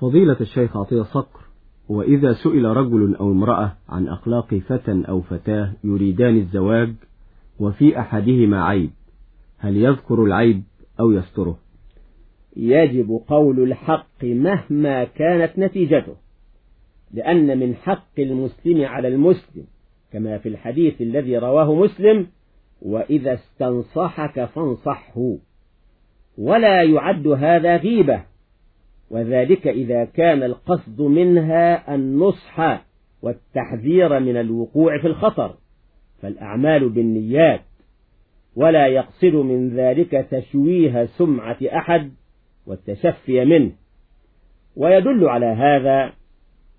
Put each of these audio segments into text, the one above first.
فضيلة الشيخ عطية صقر وإذا سئل رجل أو امرأة عن أخلاق فتى أو فتاة يريدان الزواج وفي أحدهما عيب هل يذكر العيب أو يستره؟ يجب قول الحق مهما كانت نتيجته لأن من حق المسلم على المسلم كما في الحديث الذي رواه مسلم وإذا استنصحك فانصحه ولا يعد هذا غيبة. وذلك إذا كان القصد منها النصح والتحذير من الوقوع في الخطر فالأعمال بالنيات ولا يقصد من ذلك تشويه سمعة أحد والتشفي منه. ويدل على هذا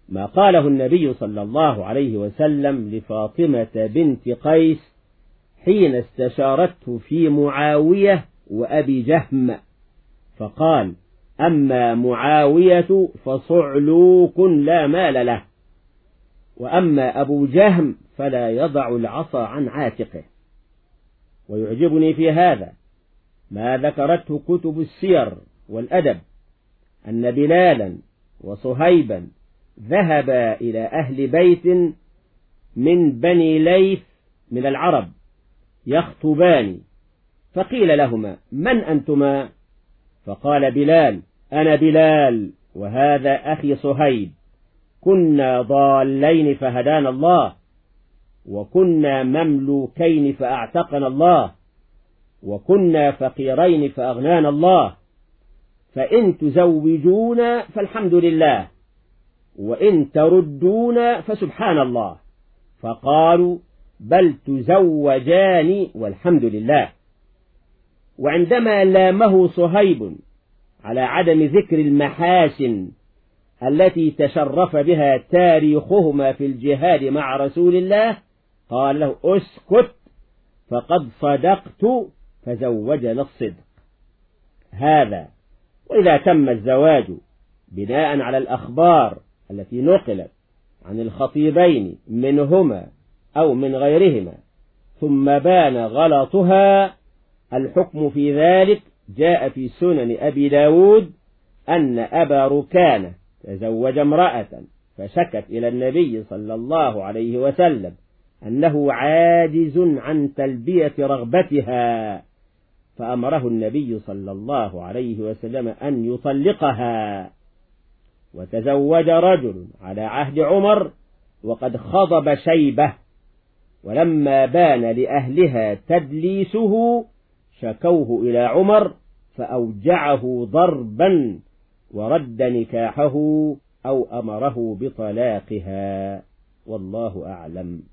ما قاله النبي صلى الله عليه وسلم لفاطمة بنت قيس حين استشارته في معاوية وأبي جهم فقال أما معاوية فصعلوك لا مال له وأما أبو جهم فلا يضع العصا عن عاتقه. ويعجبني في هذا ما ذكرته كتب السير والأدب أن بلالا وصهيبا ذهبا إلى أهل بيت من بني ليث من العرب يخطبان فقيل لهما من أنتما؟ فقال بلال أنا بلال وهذا أخي صهيب. كنا ضالين فهدانا الله وكنا مملوكين فأعتقنا الله وكنا فقيرين فأغنانا الله. فإن تزوجونا فالحمد لله وإن تردون فسبحان الله. فقالوا بل تزوجان والحمد لله. وعندما لامه صهيب على عدم ذكر المحاسن التي تشرف بها تاريخهما في الجهاد مع رسول الله قال له اسكت فقد صدقت فزوجنا الصدق. هذا وإذا تم الزواج بناء على الأخبار التي نقلت عن الخطيبين منهما أو من غيرهما ثم بان غلطها الحكم في ذلك جاء في سنن أبي داود أن أبا ركانة تزوج امرأة فشكت إلى النبي صلى الله عليه وسلم أنه عاجز عن تلبية رغبتها فأمره النبي صلى الله عليه وسلم أن يطلقها. وتزوج رجل على عهد عمر وقد خضب شيبة ولما بان لأهلها تدليسه شكوه إلى عمر فأوجعه ضربا ورد نكاحه أو أمره بطلاقها. والله أعلم.